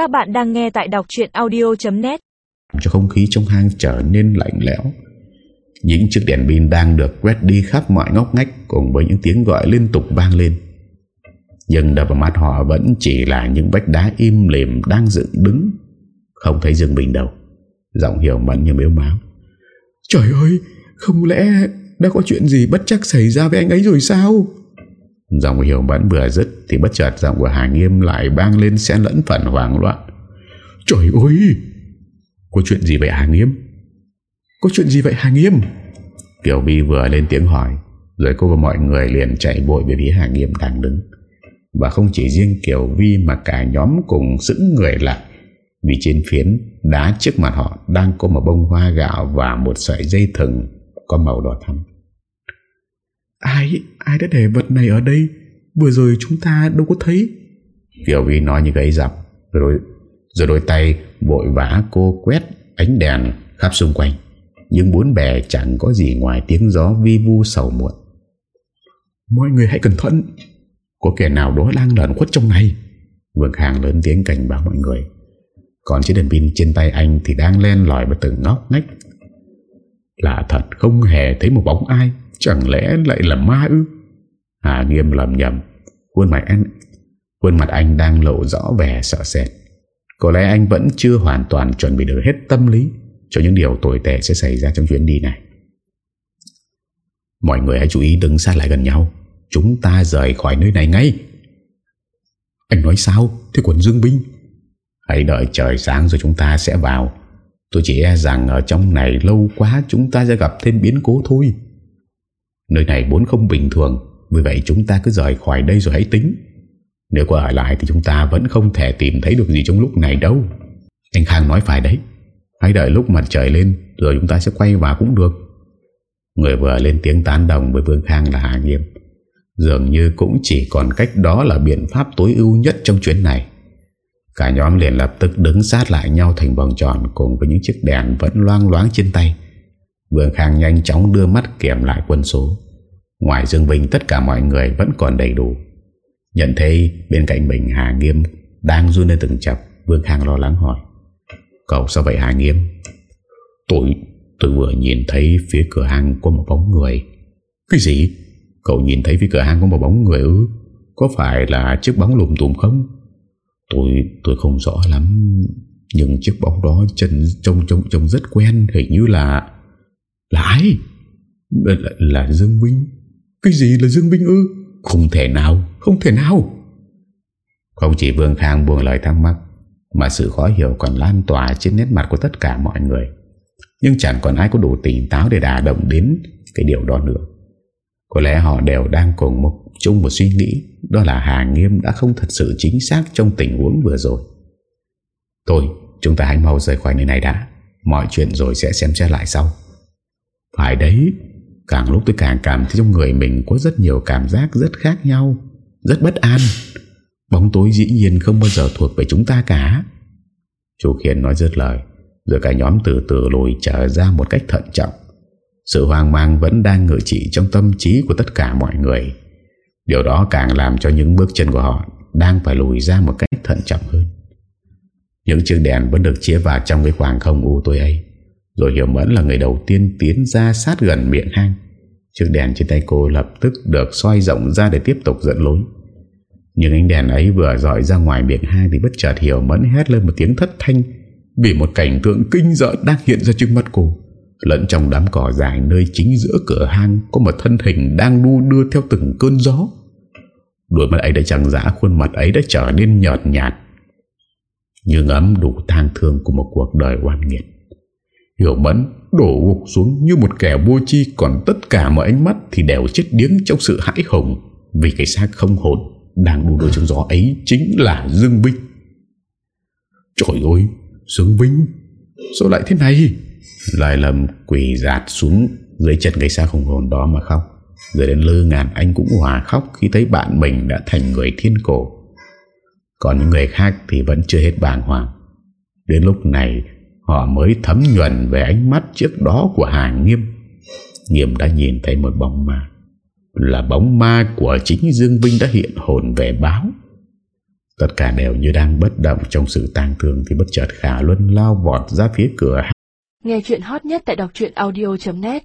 Các bạn đang nghe tại đọc chuyện audio.net Cho không khí trong hang trở nên lạnh lẽo. Những chiếc đèn pin đang được quét đi khắp mọi ngóc ngách Cùng với những tiếng gọi liên tục vang lên. Nhưng đập vào mắt họ vẫn chỉ là những vách đá im lìm đang dựng đứng, Không thấy Dương Bình đâu. Giọng hiểu mẫn như miếu máu. Trời ơi, Không lẽ đã có chuyện gì bất chắc xảy ra với anh ấy rồi sao? Giọng hiểu mẫn vừa dứt Thì bất chợt giọng của Hà Nghiêm lại vang lên xen lẫn phần hoảng loạn. Trời ơi! Có chuyện gì vậy Hà Nghiêm? Có chuyện gì vậy Hà Nghiêm? Kiều Vi vừa lên tiếng hỏi, Rồi cô và mọi người liền chạy vội về phía Hà Nghiêm đang đứng. Và không chỉ riêng Kiều Vi mà cả nhóm cùng sững người lại, Vì trên phiến đá trước mặt họ đang có một bông hoa gạo và một sợi dây thừng có màu đỏ thắm. Ai, ai đã để vật này ở đây? Vừa rồi chúng ta đâu có thấy. Kiều Vi nói như gấy dọc Rồi, rồi đôi tay vội vã cô quét ánh đèn khắp xung quanh. Nhưng bốn bè chẳng có gì ngoài tiếng gió vi vu sầu muộn. Mọi người hãy cẩn thận. Có kẻ nào đó đang lẩn khuất trong này? Vương Khang lớn tiếng cảnh báo mọi người. Còn chiếc đèn pin trên tay anh Thì đang len lỏi vào từng ngóc ngách. Là thật không hề thấy một bóng ai Chẳng lẽ lại là ma ư? Hà nghiêm lầm nhầm. Khuôn mặt anh, Khuôn mặt anh đang lộ rõ vẻ sợ sệt. Có lẽ anh vẫn chưa hoàn toàn chuẩn bị được hết tâm lý Cho những điều tồi tệ sẽ xảy ra trong chuyến đi này. Mọi người hãy chú ý đứng sát lại gần nhau. Chúng ta rời khỏi nơi này ngay. Anh nói sao? Thế quần Dương Binh? Hãy đợi trời sáng rồi chúng ta sẽ vào. Tôi chỉ e rằng ở trong này lâu quá Chúng ta sẽ gặp thêm biến cố thôi. Nơi này vốn không bình thường, Vì vậy chúng ta cứ rời khỏi đây rồi hãy tính. Nếu có ở lại thì chúng ta vẫn không thể tìm thấy được gì trong lúc này đâu. Anh Khang nói phải đấy. Hãy đợi lúc mặt trời lên, Rồi chúng ta sẽ quay vào cũng được. Người vừa lên tiếng tán đồng với Vương Khang là Hà Nghiêm. Dường như cũng chỉ còn cách đó là biện pháp tối ưu nhất trong chuyến này. Cả nhóm liền lập tức đứng sát lại nhau thành vòng tròn Cùng với những chiếc đèn vẫn loang loáng trên tay. Vương Khang nhanh chóng đưa mắt kiểm lại quân số. Ngoài Dương Vinh, tất cả mọi người vẫn còn đầy đủ. Nhận thấy bên cạnh mình Hà Nghiêm Đang run lên từng chập, Vương Khang lo lắng hỏi, Cậu sao vậy Hà Nghiêm? Tôi tôi vừa nhìn thấy phía cửa hàng có một bóng người. Cái gì? Cậu nhìn thấy phía cửa hàng có một bóng người ư? Có phải là chiếc bóng lùm tùm không? Tôi tôi không rõ lắm, Nhưng chiếc bóng đó trông trông trông rất quen, Hình như là là ai? Là, là, là Dương Vinh Cái gì là Dương Vinh ư? Không thể nào Không thể nào. Không chỉ Vương Khang buông lời thắc mắc Mà sự khó hiểu còn lan tỏa Trên nét mặt của tất cả mọi người. Nhưng chẳng còn ai có đủ tỉnh táo Để đả động đến cái điều đó nữa. Có lẽ họ đều đang cùng một chung một suy nghĩ Đó là Hà Nghiêm đã không thật sự chính xác Trong tình huống vừa rồi. Thôi chúng ta hãy mau rời khỏi nơi này đã. Mọi chuyện rồi sẽ xem xét lại sau. Phải đấy, Càng lúc tôi càng cảm thấy trong người mình Có rất nhiều cảm giác rất khác nhau, Rất bất an. Bóng tối dĩ nhiên không bao giờ thuộc về chúng ta cả. Chú Khiên nói dứt lời, Rồi cả nhóm từ từ lùi trở ra một cách thận trọng. Sự hoang mang vẫn đang ngự trị trong tâm trí của tất cả mọi người. Điều đó càng làm cho những bước chân của họ Đang phải lùi ra một cách thận trọng hơn. Những chiếc đèn vẫn được chia vào trong cái khoảng không u tối ấy. Rồi Hiểu Mẫn là người đầu tiên tiến ra sát gần miệng hang Chiếc đèn trên tay cô lập tức được xoay rộng ra để tiếp tục dẫn lối. Nhưng ánh đèn ấy vừa dọi ra ngoài miệng hang Thì bất chợt Hiểu Mẫn hét lên một tiếng thất thanh, Vì một cảnh tượng kinh sợ đang hiện ra trước mắt cô. Lẫn trong đám cỏ dài nơi chính giữa cửa hang Có một thân hình đang đu đưa theo từng cơn gió. Đôi mắt ấy đã chẳng dã, Khuôn mặt ấy đã trở nên nhợt nhạt. Như ngấm đủ tang thương Của một cuộc đời oan nghiệt. Hiểu mẫn đổ gục xuống Như một kẻ vô chi Còn tất cả mọi ánh mắt thì đều chết điếng Trong sự hãi hùng. Vì cái xác không hồn Đang đu đôi trong gió ấy Chính là Dương Vinh. Trời ơi, Dương Vinh, Sao lại thế này? Lại lầm quỳ dạt xuống Dưới chân cái xác không hồn đó mà khóc. Rồi đến lư ngàn anh cũng hòa khóc Khi thấy bạn mình đã thành người thiên cổ. Còn những người khác Thì vẫn chưa hết bàng hoàng. Đến lúc này Họ mới thấm nhuận về ánh mắt trước đó của Hà Nghiêm. Nghiêm đã nhìn thấy một bóng ma. Là bóng ma của chính Dương Vinh đã hiện hồn về báo. Tất cả đều như đang bất động trong sự tang thương Thì bất chợt Khả Luân lao vọt ra phía cửa. Nghe chuyện hot nhất tại đọc audio.net